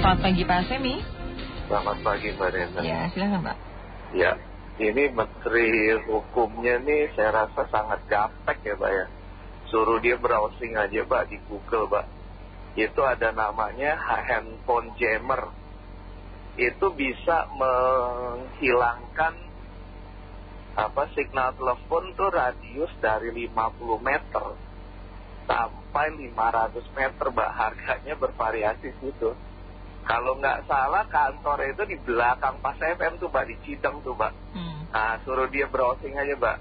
Selamat pagi Pak Semi. Selamat pagi Mbak Rena. Ya, silakan Pak. Ya, ini Menteri Hukumnya nih saya rasa sangat gaptek ya Pak ya. Suruh dia browsing aja Pak di Google Pak. Itu ada namanya handphone jammer. Itu bisa menghilangkan apa signal telepon tuh radius dari 50 meter sampai 500 meter Mbak. Harganya bervariasi gitu. Kalau nggak salah kantor itu di belakang pas FM tuh Mbak, di Cideng tuh Mbak. Hmm. Nah, suruh dia browsing aja Mbak.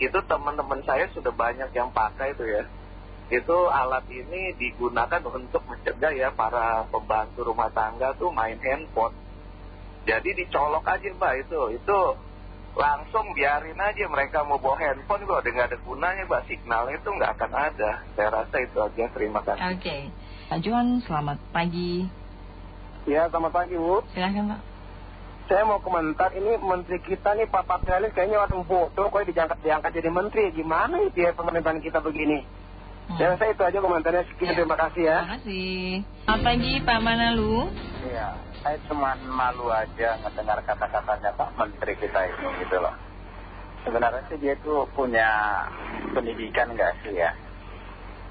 Itu teman-teman saya sudah banyak yang pakai itu ya. Itu alat ini digunakan untuk mencegah ya para pembantu rumah tangga tuh main handphone. Jadi dicolok aja Mbak itu. Itu langsung biarin aja mereka mau bawa handphone kok nggak ada gunanya Mbak. Signalnya itu nggak akan ada. Saya rasa itu aja. Terima kasih. Oke. Pak John, selamat pagi. Ya, selamat pagi Bu. Silakan Pak. Saya mau komentar, ini menteri kita nih Pak Patrialis kayaknya orang bodoh kok diangkat, diangkat jadi menteri. Gimana itu ya pemerintahan kita begini? Hmm. Saya rasa itu aja komentarnya. Sekian, Ya. terima kasih ya. Terima kasih. Selamat pagi Pak Manalu. Iya, saya cuma malu aja mendengar kata-katanya Pak Menteri kita ini gitu loh. Sebenarnya sih dia tuh punya pendidikan nggak sih ya?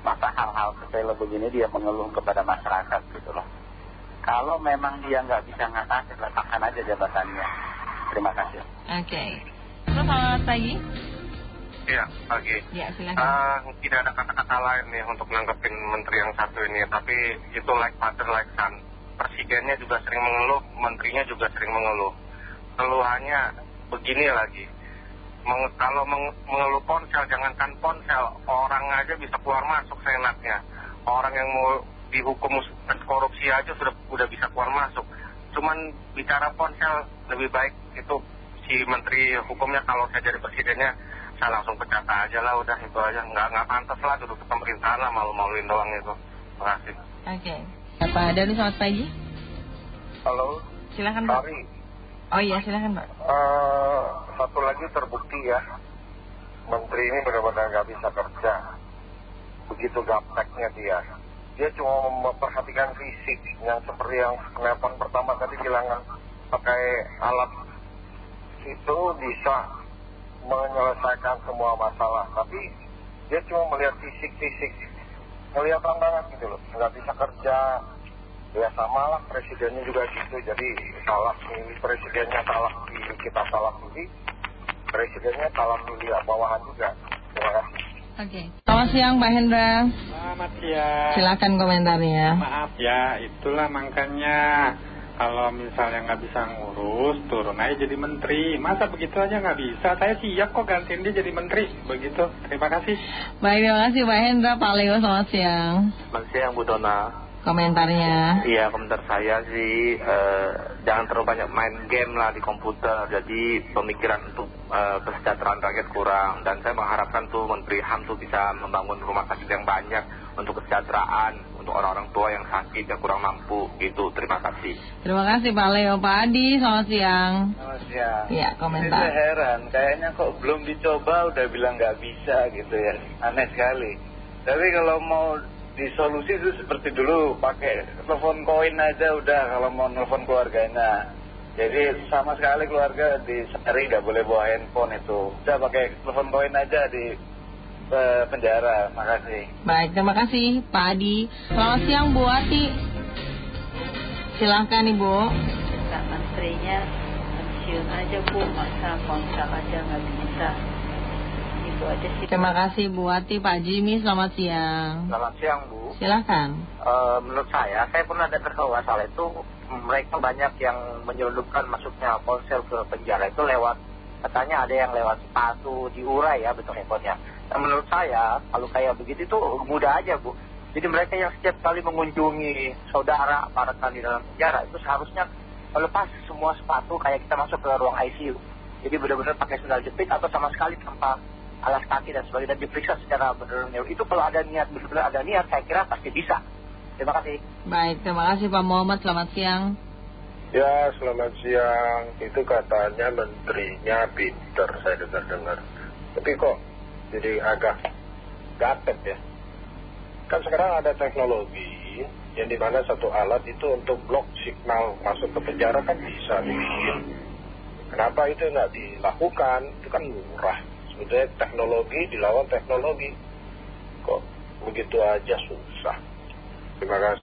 Masa hal-hal sepele begini dia mengeluh kepada masyarakat gitu loh. Kalau memang dia nggak bisa ngatasin, letakkan aja jabatannya. Terima kasih. Oke. Terus selamat pagi. Ya, pagi. Ya, silakan. Ah, tidak ada kata-kata lain nih untuk nanggepin menteri yang satu ini tapi itu like father like son presidennya juga sering mengeluh menterinya juga sering mengeluh keluhannya begini lagi Meng- kalau meng- mengeluh ponsel jangankan ponsel orang aja bisa keluar masuk seenaknya orang yang mau dihukum korupsi aja sudah udah bisa keluar masuk. Cuman bicara ponsel lebih baik itu si menteri hukumnya kalau saya jadi presidennya saya langsung pecat aja lah udah itu aja. Nggak nggak pantas lah duduk di pemerintahan lah malu-maluin doang itu. Terima kasih. Oke. Pak Dani, selamat pagi. halo? Silakan Pak. Sorry. Oh iya, silakan Pak. Eh, satu lagi terbukti ya. Menteri ini benar-benar nggak bisa kerja. Begitu gapteknya dia dia cuma memperhatikan fisik yang seperti yang penelpon pertama tadi bilang pakai alat itu bisa menyelesaikan semua masalah. Tapi dia cuma melihat fisik-fisik melihat pandangan gitu loh. Nggak bisa kerja. Ya sama lah presidennya juga gitu. Jadi salah pilih presidennya salah pilih kita salah pilih presidennya salah pilih bawahan juga. Terima kasih Oke. Selamat siang Pak Hendra. Selamat siang. Silakan komentarnya. Maaf ya, itulah makanya kalau misalnya nggak bisa ngurus, turun aja jadi menteri. Masa begitu aja nggak bisa? Saya siap kok gantiin dia jadi menteri. Begitu. Terima kasih. Baik, terima kasih Pak Hendra. Pak Leo, selamat siang. selamat siang Bu Dona Komentarnya. Iya komentar saya sih eh, jangan terlalu banyak main game lah di komputer jadi pemikiran untuk eh, kesejahteraan rakyat kurang dan saya mengharapkan tuh Menteri HAM tuh bisa membangun rumah sakit yang banyak untuk kesejahteraan untuk orang-orang tua yang sakit yang kurang mampu gitu terima kasih Terima kasih Pak Leo. Pak Adi, selamat siang. Selamat siang. Iya, komentar. saya heran, kayaknya kok belum dicoba udah bilang nggak bisa gitu ya. Aneh sekali. Tapi kalau mau disolusi itu seperti dulu, pakai telepon koin aja udah kalau mau nelfon keluarganya. Jadi sama sekali keluarga di sehari nggak boleh bawa handphone itu. Udah pakai telepon koin aja di eh, penjara. Makasih. Baik, terima kasih Pak Adi. Selamat siang Bu Ati. Silahkan Ibu. minta menterinya pensiun aja bu masa kontrak aja nggak bisa itu aja sih Terima kasih Bu Ati. Pak Jimmy, selamat siang. Selamat siang Bu. Silahkan. Eh, menurut saya, saya pernah dengar kalau salah itu mereka banyak yang menyelundupkan masuknya ponsel ke penjara itu lewat katanya ada yang lewat sepatu diurai ya betul handphonenya. Dan menurut saya kalau kayak begitu itu mudah aja bu. Jadi mereka yang setiap kali mengunjungi saudara para rekan di dalam penjara itu seharusnya melepas semua sepatu kayak kita masuk ke ruang ICU. Jadi benar-benar pakai sandal jepit atau sama sekali tanpa alas kaki dan sebagainya diperiksa secara benar-benar. Itu kalau ada niat, benar-benar ada niat, saya kira pasti bisa. Terima kasih. Baik, terima kasih Pak Muhammad. Selamat siang. Ya, selamat siang. Itu katanya menterinya pinter, saya dengar-dengar. Tapi kok jadi agak gatet ya. Kan sekarang ada teknologi yang di mana satu alat itu untuk blok signal masuk ke penjara kan bisa dibikin. Kenapa itu nggak dilakukan? Itu kan murah sebetulnya teknologi dilawan teknologi. Kok begitu aja susah? Terima kasih.